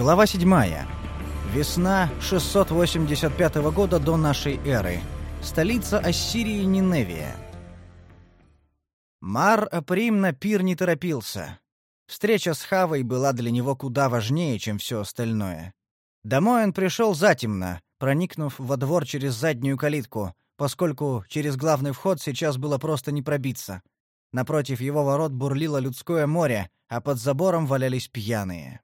Глава 7. Весна 685 года до нашей эры. Столица Ассирии Ниневия. Мар Априм на пир не торопился. Встреча с Хавой была для него куда важнее, чем все остальное. Домой он пришел затемно, проникнув во двор через заднюю калитку, поскольку через главный вход сейчас было просто не пробиться. Напротив его ворот бурлило людское море, а под забором валялись пьяные.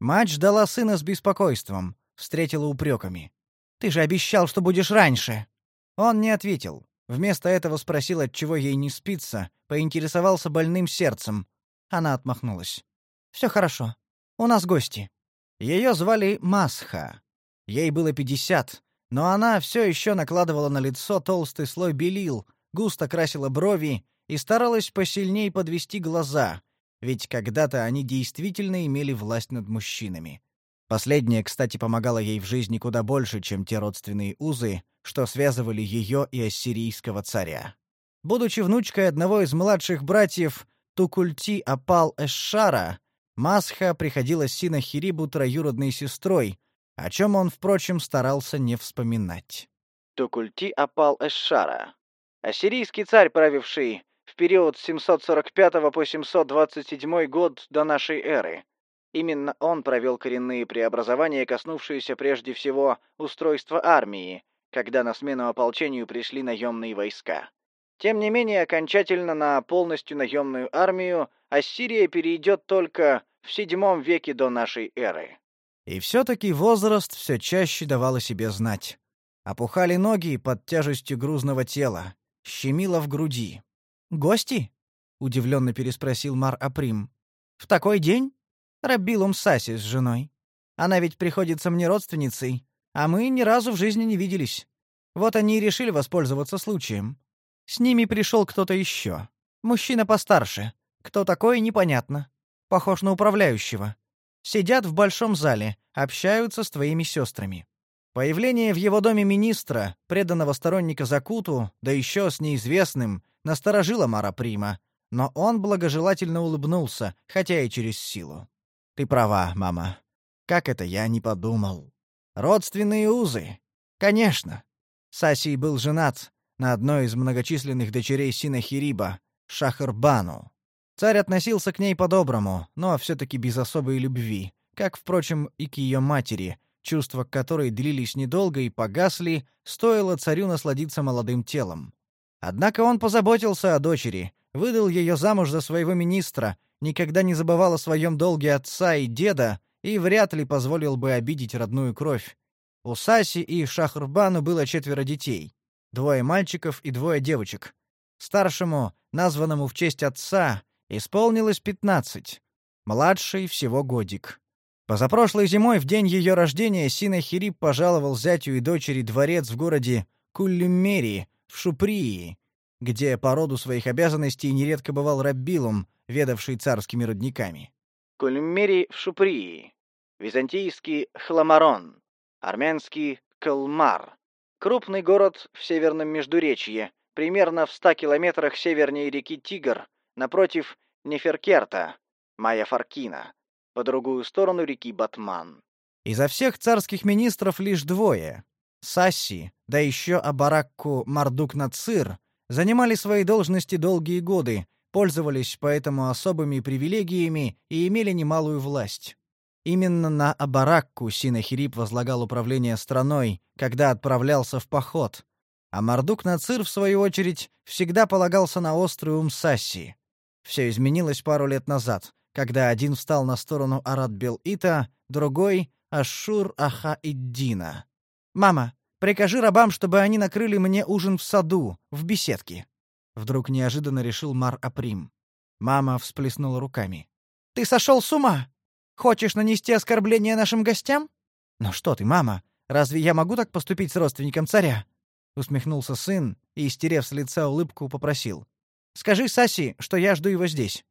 Мать ждала сына с беспокойством, встретила упреками. «Ты же обещал, что будешь раньше!» Он не ответил. Вместо этого спросил, отчего ей не спится, поинтересовался больным сердцем. Она отмахнулась. «Все хорошо. У нас гости». Ее звали Масха. Ей было пятьдесят, но она все еще накладывала на лицо толстый слой белил, густо красила брови и старалась посильнее подвести глаза, ведь когда-то они действительно имели власть над мужчинами. Последнее, кстати, помогало ей в жизни куда больше, чем те родственные узы, что связывали ее и ассирийского царя. Будучи внучкой одного из младших братьев Тукульти Апал Эшшара, Масха приходилась Синахирибу троюродной сестрой, о чем он, впрочем, старался не вспоминать. Тукульти Апал Эшшара. Ассирийский царь, правивший период с 745 по 727 год до нашей эры. Именно он провел коренные преобразования, коснувшиеся прежде всего устройства армии, когда на смену ополчению пришли наемные войска. Тем не менее, окончательно на полностью наемную армию Ассирия перейдет только в VII веке до нашей эры. И все-таки возраст все чаще давал о себе знать. Опухали ноги под тяжестью грузного тела, щемило в груди. «Гости?» — удивленно переспросил Мар Априм. «В такой день? Рабилум Саси с женой. Она ведь приходится мне родственницей, а мы ни разу в жизни не виделись. Вот они и решили воспользоваться случаем. С ними пришел кто-то еще. Мужчина постарше. Кто такой, непонятно. Похож на управляющего. Сидят в большом зале, общаются с твоими сестрами. Появление в его доме министра, преданного сторонника Закуту, да еще с неизвестным, насторожило Мара Прима, но он благожелательно улыбнулся, хотя и через силу. «Ты права, мама. Как это я не подумал? Родственные узы. Конечно. Сасий был женат на одной из многочисленных дочерей Синахириба, Шахарбану. Царь относился к ней по-доброму, но все-таки без особой любви, как, впрочем, и к ее матери — чувства которой длились недолго и погасли, стоило царю насладиться молодым телом. Однако он позаботился о дочери, выдал ее замуж за своего министра, никогда не забывал о своем долге отца и деда и вряд ли позволил бы обидеть родную кровь. У Саси и Шахрбану было четверо детей. Двое мальчиков и двое девочек. Старшему, названному в честь отца, исполнилось пятнадцать. Младший всего годик. Позапрошлой зимой, в день ее рождения, Синахирип пожаловал зятю и дочери дворец в городе Куллюмерии, в Шуприи, где по роду своих обязанностей нередко бывал Раббилум, ведавший царскими родниками. Куллюмерий в Шуприи. Византийский Хламарон. Армянский Калмар. Крупный город в северном Междуречье, примерно в 100 километрах севернее реки Тигр, напротив Неферкерта, Майя Фаркина по другую сторону реки Батман. Изо всех царских министров лишь двое — Сасси, да еще Абаракку Мардук-Нацир — занимали свои должности долгие годы, пользовались поэтому особыми привилегиями и имели немалую власть. Именно на Абаракку Синахирип возлагал управление страной, когда отправлялся в поход, а Мардук-Нацир, в свою очередь, всегда полагался на острый ум Сасси. Все изменилось пару лет назад, когда один встал на сторону Арат-Бел-Ита, другой — Ашур-Аха-Иддина. «Мама, прикажи рабам, чтобы они накрыли мне ужин в саду, в беседке», — вдруг неожиданно решил Мар-Априм. Мама всплеснула руками. «Ты сошел с ума? Хочешь нанести оскорбление нашим гостям?» «Ну что ты, мама, разве я могу так поступить с родственником царя?» Усмехнулся сын и, стерев с лица улыбку, попросил. «Скажи Саси, что я жду его здесь.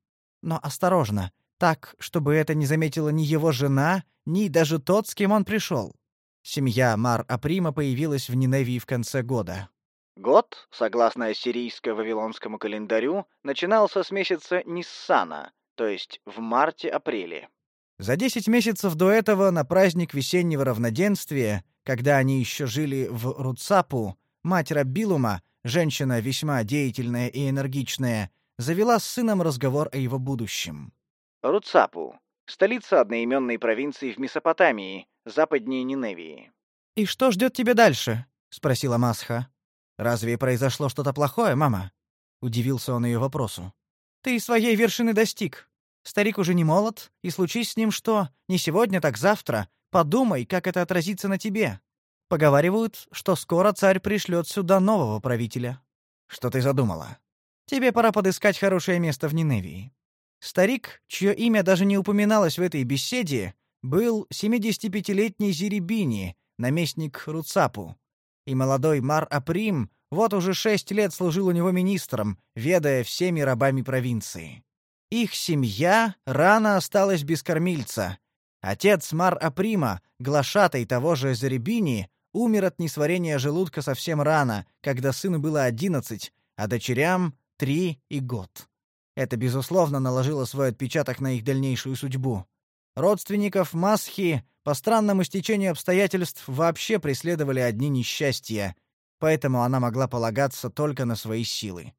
Но осторожно, так, чтобы это не заметила ни его жена, ни даже тот, с кем он пришел. Семья Мар-Априма появилась в Ниневии в конце года. Год, согласно ассирийско-вавилонскому календарю, начинался с месяца Ниссана, то есть в марте-апреле. За десять месяцев до этого на праздник весеннего равноденствия, когда они еще жили в Руцапу, мать Раббилума, женщина весьма деятельная и энергичная, завела с сыном разговор о его будущем. Руцапу — столица одноименной провинции в Месопотамии, западнее Ниневии. «И что ждет тебя дальше?» — спросила Масха. «Разве произошло что-то плохое, мама?» — удивился он ее вопросу. «Ты своей вершины достиг. Старик уже не молод, и случись с ним что, не сегодня, так завтра, подумай, как это отразится на тебе. Поговаривают, что скоро царь пришлет сюда нового правителя. Что ты задумала? Тебе пора подыскать хорошее место в Ниневии. Старик, чье имя даже не упоминалось в этой беседе, был 75-летний Зирибини, наместник Руцапу. И молодой Мар Априм вот уже шесть лет служил у него министром, ведая всеми рабами провинции. Их семья рано осталась без кормильца. Отец Мар Априма, глашатай того же Заребини, умер от несварения желудка совсем рано, когда сыну было одиннадцать, а дочерям — три и год. Это, безусловно, наложило свой отпечаток на их дальнейшую судьбу. Родственников Масхи по странному стечению обстоятельств вообще преследовали одни несчастья, поэтому она могла полагаться только на свои силы.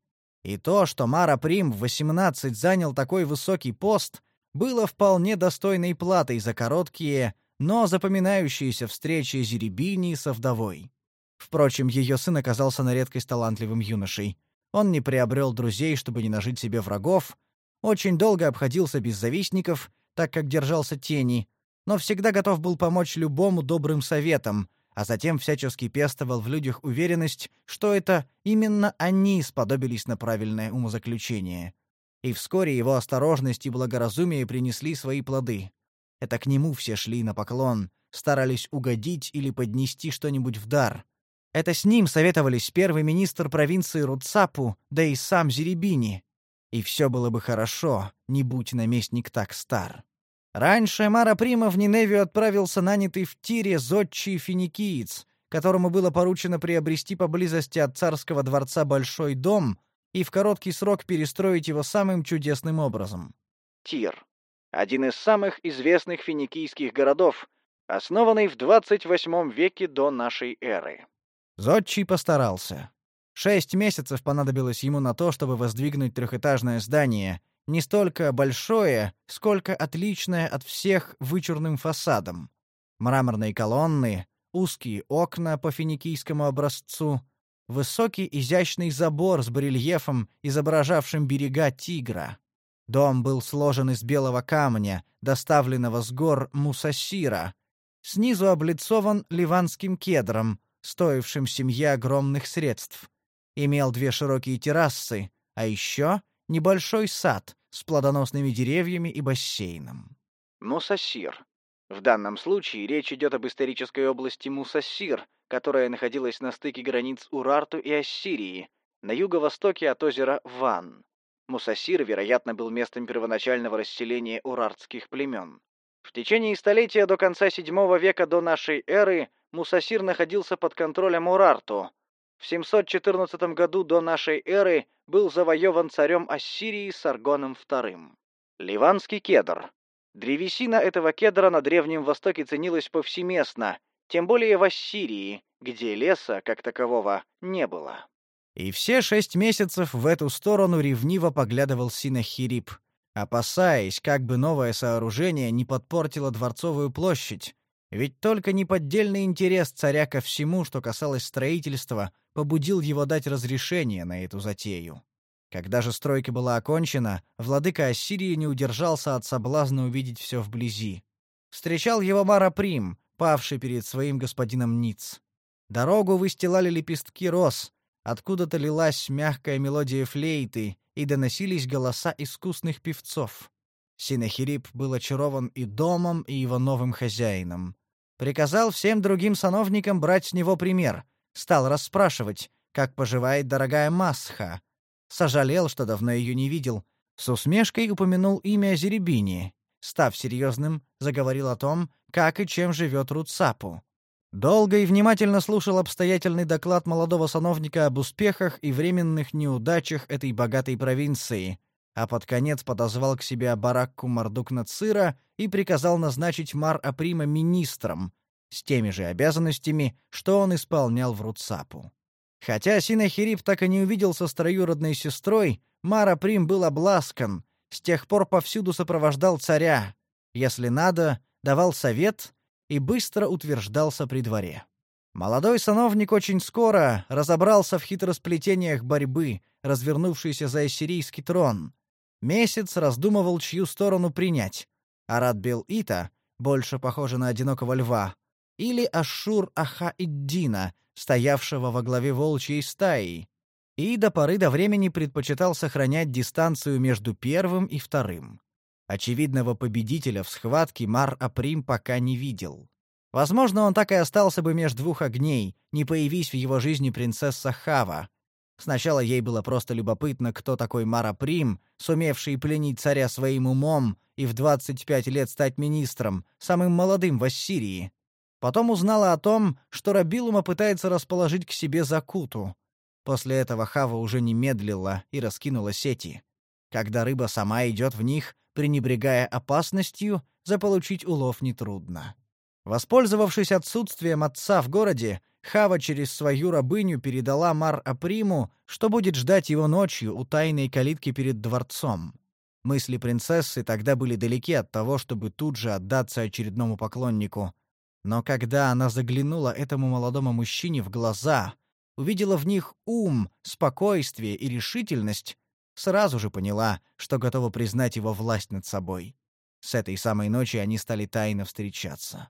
И то, что Мара Прим в 18 занял такой высокий пост, было вполне достойной платой за короткие, но запоминающиеся встречи Зеребини со вдовой. Впрочем, ее сын оказался на редкость талантливым юношей. Он не приобрел друзей, чтобы не нажить себе врагов, очень долго обходился без завистников, так как держался тени, но всегда готов был помочь любому добрым советом, а затем всячески пестовал в людях уверенность, что это именно они сподобились на правильное умозаключение. И вскоре его осторожность и благоразумие принесли свои плоды. Это к нему все шли на поклон, старались угодить или поднести что-нибудь в дар. Это с ним советовались первый министр провинции Руцапу, да и сам Зеребини. И все было бы хорошо, не будь наместник так стар. Раньше Мара Прима в Ниневию отправился нанятый в Тире зодчий финикиец, которому было поручено приобрести поблизости от царского дворца большой дом и в короткий срок перестроить его самым чудесным образом. Тир — один из самых известных финикийских городов, основанный в 28 веке до нашей эры. Зодчий постарался. Шесть месяцев понадобилось ему на то, чтобы воздвигнуть трехэтажное здание, не столько большое, сколько отличное от всех вычурным фасадом. Мраморные колонны, узкие окна по финикийскому образцу, высокий изящный забор с барельефом, изображавшим берега Тигра. Дом был сложен из белого камня, доставленного с гор Мусасира. Снизу облицован ливанским кедром, стоившим семье огромных средств. Имел две широкие террасы, а еще небольшой сад с плодоносными деревьями и бассейном. Мусасир. В данном случае речь идет об исторической области Мусасир, которая находилась на стыке границ Урарту и Ассирии, на юго-востоке от озера Ван. Мусасир, вероятно, был местом первоначального расселения урартских племен. В течение столетия до конца VII века до нашей эры Мусасир находился под контролем Урарту, в 714 году до нашей эры был завоеван царем Ассирии Саргоном II. Ливанский кедр. Древесина этого кедра на Древнем Востоке ценилась повсеместно, тем более в Ассирии, где леса, как такового, не было. И все шесть месяцев в эту сторону ревниво поглядывал Синахирип, опасаясь, как бы новое сооружение не подпортило дворцовую площадь, ведь только неподдельный интерес царя ко всему, что касалось строительства, побудил его дать разрешение на эту затею. Когда же стройка была окончена, владыка Ассирии не удержался от соблазна увидеть все вблизи. Встречал его Мара Прим, павший перед своим господином Ниц. Дорогу выстилали лепестки роз, откуда-то лилась мягкая мелодия флейты, и доносились голоса искусных певцов. Синахирип был очарован и домом, и его новым хозяином. Приказал всем другим сановникам брать с него пример. Стал расспрашивать, как поживает дорогая Масха. Сожалел, что давно ее не видел. С усмешкой упомянул имя Зеребини. Став серьезным, заговорил о том, как и чем живет Руцапу. Долго и внимательно слушал обстоятельный доклад молодого сановника об успехах и временных неудачах этой богатой провинции. А под конец подозвал к себе Баракку Мардук-Нацира и приказал назначить Мар-Априма министром, с теми же обязанностями, что он исполнял в Руцапу. Хотя Синахирип так и не увиделся с троюродной сестрой, Мар-Априм был обласкан, с тех пор повсюду сопровождал царя, если надо, давал совет и быстро утверждался при дворе. Молодой сановник очень скоро разобрался в хитросплетениях борьбы, развернувшейся за ассирийский трон. Месяц раздумывал, чью сторону принять. Арат Бел-Ита, больше похоже на одинокого льва, или Ашур-Аха-Иддина, стоявшего во главе волчьей стаи, и до поры до времени предпочитал сохранять дистанцию между первым и вторым. Очевидного победителя в схватке Мар-Априм пока не видел. Возможно, он так и остался бы между двух огней, не появись в его жизни принцесса Хава. Сначала ей было просто любопытно, кто такой Мара Прим, сумевший пленить царя своим умом и в 25 лет стать министром, самым молодым в Ассирии. Потом узнала о том, что Рабилума пытается расположить к себе Закуту. После этого Хава уже не медлила и раскинула сети. Когда рыба сама идет в них, пренебрегая опасностью, заполучить улов нетрудно. Воспользовавшись отсутствием отца в городе, Хава через свою рабыню передала Мар-Априму, что будет ждать его ночью у тайной калитки перед дворцом. Мысли принцессы тогда были далеки от того, чтобы тут же отдаться очередному поклоннику. Но когда она заглянула этому молодому мужчине в глаза, увидела в них ум, спокойствие и решительность, сразу же поняла, что готова признать его власть над собой. С этой самой ночи они стали тайно встречаться.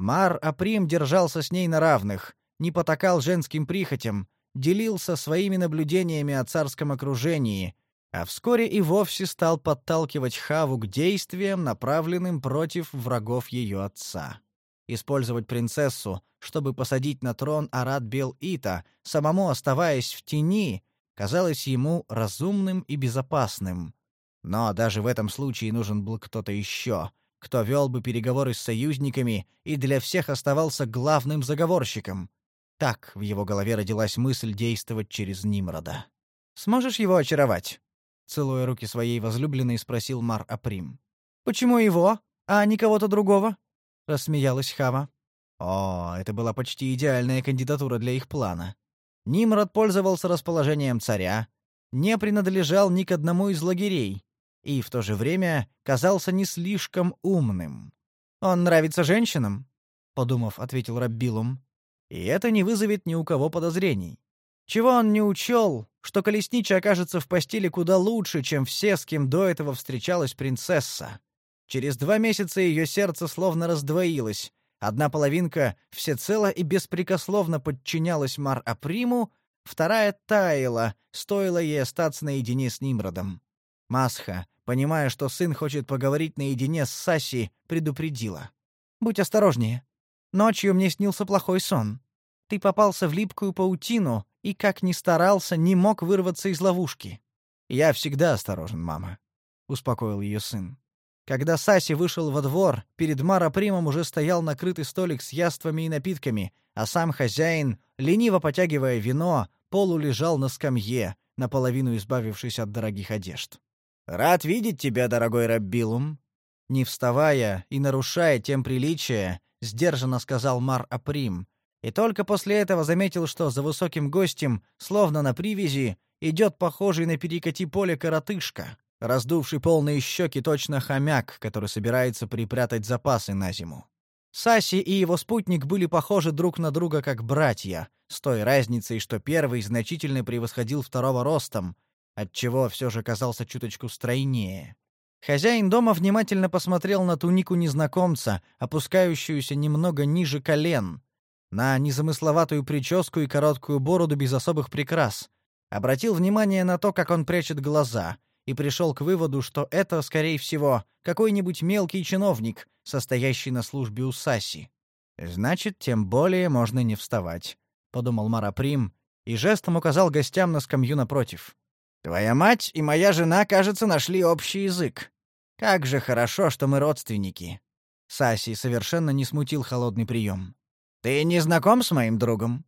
Мар Априм держался с ней на равных, не потакал женским прихотям, делился своими наблюдениями о царском окружении, а вскоре и вовсе стал подталкивать Хаву к действиям, направленным против врагов ее отца. Использовать принцессу, чтобы посадить на трон Арат Бел-Ита, самому оставаясь в тени, казалось ему разумным и безопасным. Но даже в этом случае нужен был кто-то еще, кто вел бы переговоры с союзниками и для всех оставался главным заговорщиком. Так в его голове родилась мысль действовать через Нимрода. «Сможешь его очаровать?» Целуя руки своей возлюбленной, спросил Мар Априм. «Почему его, а не кого-то другого?» — рассмеялась Хава. О, это была почти идеальная кандидатура для их плана. Нимрод пользовался расположением царя, не принадлежал ни к одному из лагерей, и в то же время казался не слишком умным. «Он нравится женщинам?» — подумав, ответил Раббилум. «И это не вызовет ни у кого подозрений. Чего он не учел, что колесничий окажется в постели куда лучше, чем все, с кем до этого встречалась принцесса. Через два месяца ее сердце словно раздвоилось. Одна половинка всецело и беспрекословно подчинялась Мар-Априму, вторая таяла, стоило ей остаться наедине с Нимродом. Масха, понимая, что сын хочет поговорить наедине с Саси, предупредила. «Будь осторожнее. Ночью мне снился плохой сон. Ты попался в липкую паутину и, как ни старался, не мог вырваться из ловушки». «Я всегда осторожен, мама», — успокоил ее сын. Когда Саси вышел во двор, перед Мара-Примом уже стоял накрытый столик с яствами и напитками, а сам хозяин, лениво потягивая вино, полулежал на скамье, наполовину избавившись от дорогих одежд. «Рад видеть тебя, дорогой Раббилум!» Не вставая и нарушая тем приличия, сдержанно сказал Мар Априм, и только после этого заметил, что за высоким гостем, словно на привязи, идет похожий на перекати поле коротышка, раздувший полные щеки точно хомяк, который собирается припрятать запасы на зиму. Саси и его спутник были похожи друг на друга как братья, с той разницей, что первый значительно превосходил второго ростом, отчего все же казался чуточку стройнее. Хозяин дома внимательно посмотрел на тунику незнакомца, опускающуюся немного ниже колен, на незамысловатую прическу и короткую бороду без особых прикрас. Обратил внимание на то, как он прячет глаза, и пришел к выводу, что это, скорее всего, какой-нибудь мелкий чиновник, состоящий на службе у Саси. «Значит, тем более можно не вставать», — подумал Мараприм и жестом указал гостям на скамью напротив. Твоя мать и моя жена, кажется, нашли общий язык. Как же хорошо, что мы родственники. Саси совершенно не смутил холодный прием. Ты не знаком с моим другом?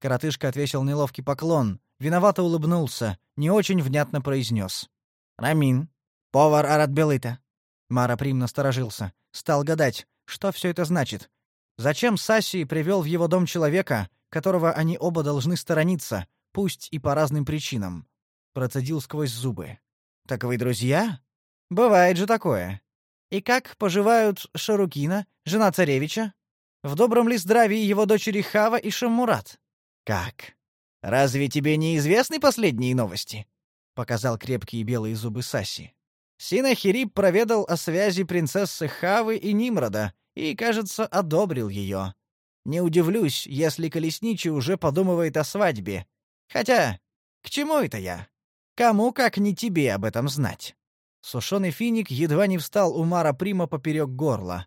Коротышка отвесил неловкий поклон, виновато улыбнулся, не очень внятно произнес. Рамин, повар Аратбелыта. Мара Прим насторожился, стал гадать, что все это значит. Зачем Саси привел в его дом человека, которого они оба должны сторониться, пусть и по разным причинам? Процедил сквозь зубы. Так вы друзья? Бывает же такое. И как поживают Шарукина, жена царевича? В добром ли здравии его дочери Хава и Шаммурат? Как? Разве тебе не известны последние новости? Показал крепкие белые зубы Саси. Синахирип проведал о связи принцессы Хавы и Нимрода и, кажется, одобрил ее. Не удивлюсь, если Колесничий уже подумывает о свадьбе. Хотя, к чему это я? Кому, как не тебе, об этом знать? Сушеный финик едва не встал у Мара Прима поперек горла.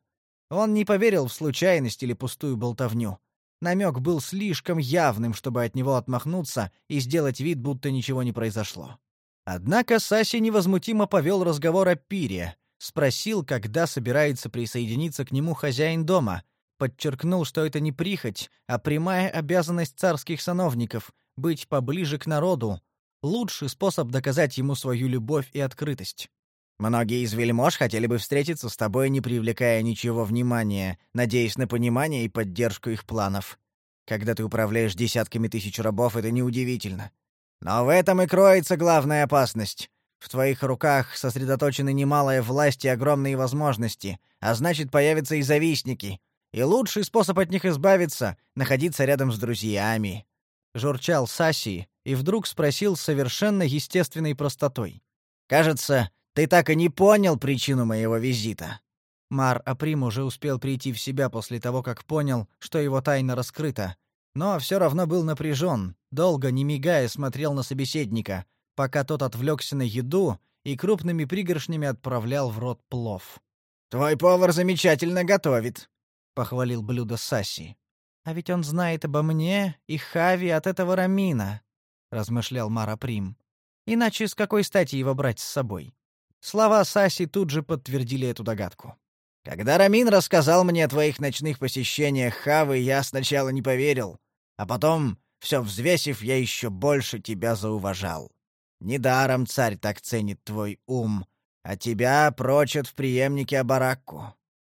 Он не поверил в случайность или пустую болтовню. Намек был слишком явным, чтобы от него отмахнуться и сделать вид, будто ничего не произошло. Однако Саси невозмутимо повел разговор о пире, спросил, когда собирается присоединиться к нему хозяин дома, подчеркнул, что это не прихоть, а прямая обязанность царских сановников — быть поближе к народу, лучший способ доказать ему свою любовь и открытость. Многие из вельмож хотели бы встретиться с тобой, не привлекая ничего внимания, надеясь на понимание и поддержку их планов. Когда ты управляешь десятками тысяч рабов, это неудивительно. Но в этом и кроется главная опасность. В твоих руках сосредоточены немалая власть и огромные возможности, а значит, появятся и завистники. И лучший способ от них избавиться — находиться рядом с друзьями. Журчал Саси и вдруг спросил с совершенно естественной простотой. «Кажется, ты так и не понял причину моего визита. Мар Априм уже успел прийти в себя после того, как понял, что его тайна раскрыта, но все равно был напряжен, долго не мигая смотрел на собеседника, пока тот отвлекся на еду и крупными пригоршнями отправлял в рот плов. Твой повар замечательно готовит, похвалил блюдо Саси. А ведь он знает обо мне и Хави от этого Рамина, размышлял Мара Прим. Иначе с какой стати его брать с собой? Слова Саси тут же подтвердили эту догадку. «Когда Рамин рассказал мне о твоих ночных посещениях Хавы, я сначала не поверил, а потом, все взвесив, я еще больше тебя зауважал. Недаром царь так ценит твой ум, а тебя прочат в преемнике Абаракку.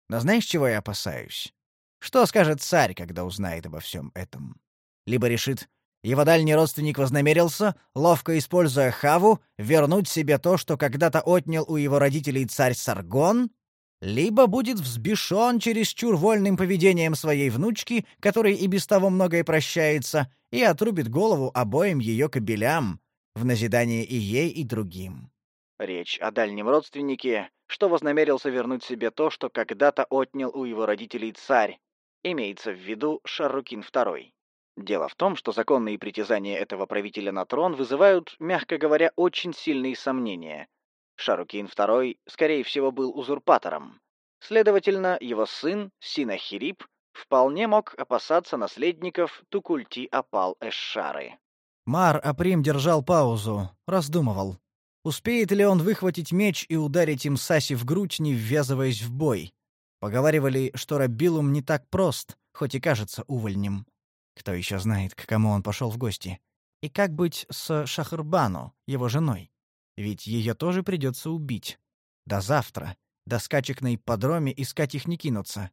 Но знаешь, чего я опасаюсь? Что скажет царь, когда узнает обо всем этом? Либо решит, его дальний родственник вознамерился, ловко используя Хаву, вернуть себе то, что когда-то отнял у его родителей царь Саргон, либо будет взбешен чересчур вольным поведением своей внучки, которой и без того многое прощается, и отрубит голову обоим ее кобелям, в назидание и ей, и другим. Речь о дальнем родственнике, что вознамерился вернуть себе то, что когда-то отнял у его родителей царь. Имеется в виду Шаррукин II. Дело в том, что законные притязания этого правителя на трон вызывают, мягко говоря, очень сильные сомнения. Шарукин II, скорее всего, был узурпатором. Следовательно, его сын, Синахирип, вполне мог опасаться наследников Тукульти-Апал-Эшшары. Мар Априм держал паузу, раздумывал. Успеет ли он выхватить меч и ударить им Саси в грудь, не ввязываясь в бой? Поговаривали, что Рабилум не так прост, хоть и кажется увольнем. Кто еще знает, к кому он пошел в гости? И как быть с Шахрбану, его женой? Ведь ее тоже придется убить. До завтра. До скачек на ипподроме искать их не кинуться.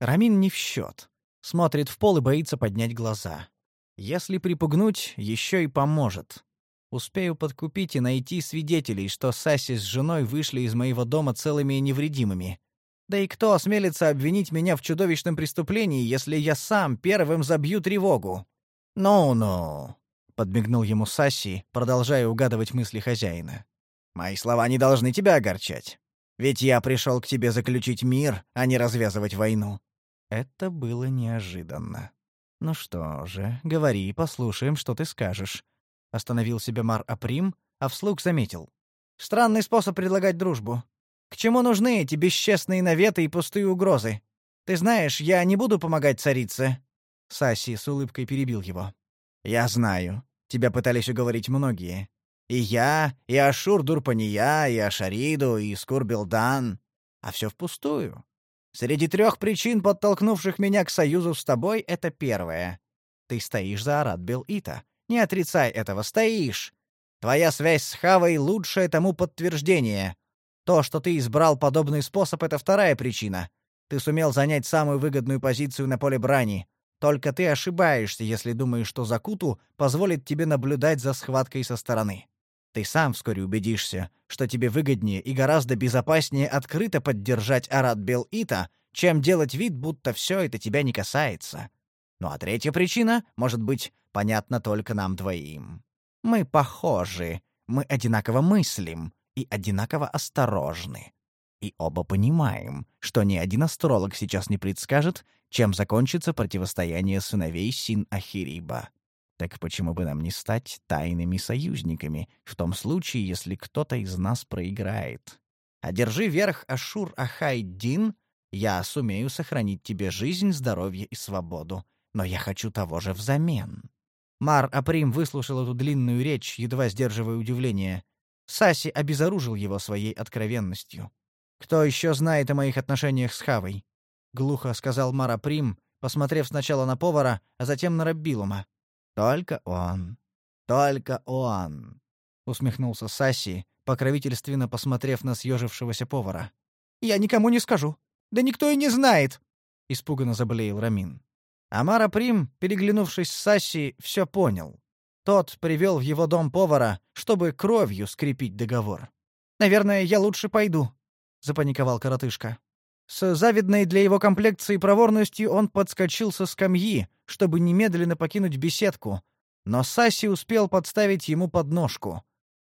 Рамин не в счет. Смотрит в пол и боится поднять глаза. Если припугнуть, еще и поможет. Успею подкупить и найти свидетелей, что Сасси с женой вышли из моего дома целыми и невредимыми. Да и кто осмелится обвинить меня в чудовищном преступлении, если я сам первым забью тревогу? Ну-ну, подмигнул ему Саси, продолжая угадывать мысли хозяина. Мои слова не должны тебя огорчать. Ведь я пришел к тебе заключить мир, а не развязывать войну. Это было неожиданно. Ну что же, говори, послушаем, что ты скажешь. Остановил себя Мар Априм, а вслух заметил: странный способ предлагать дружбу. К чему нужны эти бесчестные наветы и пустые угрозы? Ты знаешь, я не буду помогать царице. Саси с улыбкой перебил его. Я знаю. Тебя пытались уговорить многие. И я, и Ашур Дурпания, и Ашариду, и Скурбилдан. А все впустую. Среди трех причин, подтолкнувших меня к союзу с тобой, это первое. Ты стоишь за Арат Бел-Ита. Не отрицай этого, стоишь. Твоя связь с Хавой — лучшее тому подтверждение. То, что ты избрал подобный способ, — это вторая причина. Ты сумел занять самую выгодную позицию на поле брани. Только ты ошибаешься, если думаешь, что Закуту позволит тебе наблюдать за схваткой со стороны. Ты сам вскоре убедишься, что тебе выгоднее и гораздо безопаснее открыто поддержать Арат Бел-Ита, чем делать вид, будто все это тебя не касается. Ну а третья причина, может быть, понятна только нам двоим. Мы похожи, мы одинаково мыслим и одинаково осторожны. И оба понимаем, что ни один астролог сейчас не предскажет, чем закончится противостояние сыновей Син-Ахириба. Так почему бы нам не стать тайными союзниками, в том случае, если кто-то из нас проиграет? Одержи верх Ашур-Ахай-Дин, я сумею сохранить тебе жизнь, здоровье и свободу, но я хочу того же взамен. Мар Априм выслушал эту длинную речь, едва сдерживая удивление. Саси обезоружил его своей откровенностью. «Кто еще знает о моих отношениях с Хавой?» — глухо сказал Мара Прим, посмотрев сначала на повара, а затем на Раббилума. «Только он. Только он!» — усмехнулся Саси, покровительственно посмотрев на съежившегося повара. «Я никому не скажу. Да никто и не знает!» — испуганно заблеял Рамин. Амара Прим, переглянувшись с Саси, все понял. Тот привел в его дом повара, чтобы кровью скрепить договор. «Наверное, я лучше пойду», — запаниковал коротышка. С завидной для его комплекции проворностью он подскочил со скамьи, чтобы немедленно покинуть беседку, но Саси успел подставить ему подножку.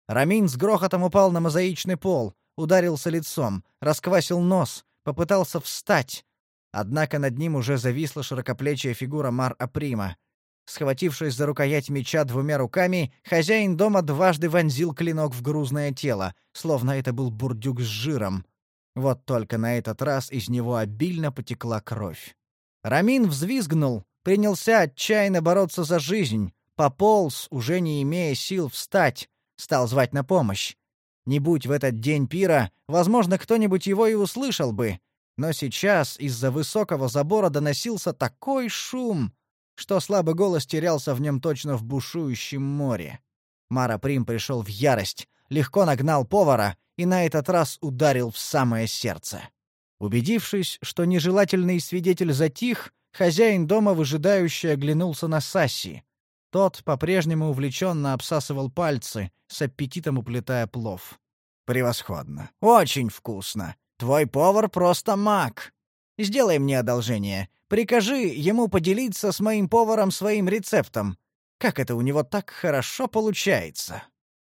Рамин с грохотом упал на мозаичный пол, ударился лицом, расквасил нос, попытался встать. Однако над ним уже зависла широкоплечья фигура Мар-Априма. Схватившись за рукоять меча двумя руками, хозяин дома дважды вонзил клинок в грузное тело, словно это был бурдюк с жиром. Вот только на этот раз из него обильно потекла кровь. Рамин взвизгнул, принялся отчаянно бороться за жизнь, пополз, уже не имея сил встать, стал звать на помощь. Не будь в этот день пира, возможно, кто-нибудь его и услышал бы. Но сейчас из-за высокого забора доносился такой шум, что слабый голос терялся в нем точно в бушующем море. Мара Прим пришел в ярость, легко нагнал повара и на этот раз ударил в самое сердце. Убедившись, что нежелательный свидетель затих, хозяин дома выжидающе оглянулся на Сасси. Тот по-прежнему увлеченно обсасывал пальцы, с аппетитом уплетая плов. «Превосходно! Очень вкусно! Твой повар просто маг! Сделай мне одолжение. Прикажи ему поделиться с моим поваром своим рецептом. Как это у него так хорошо получается!»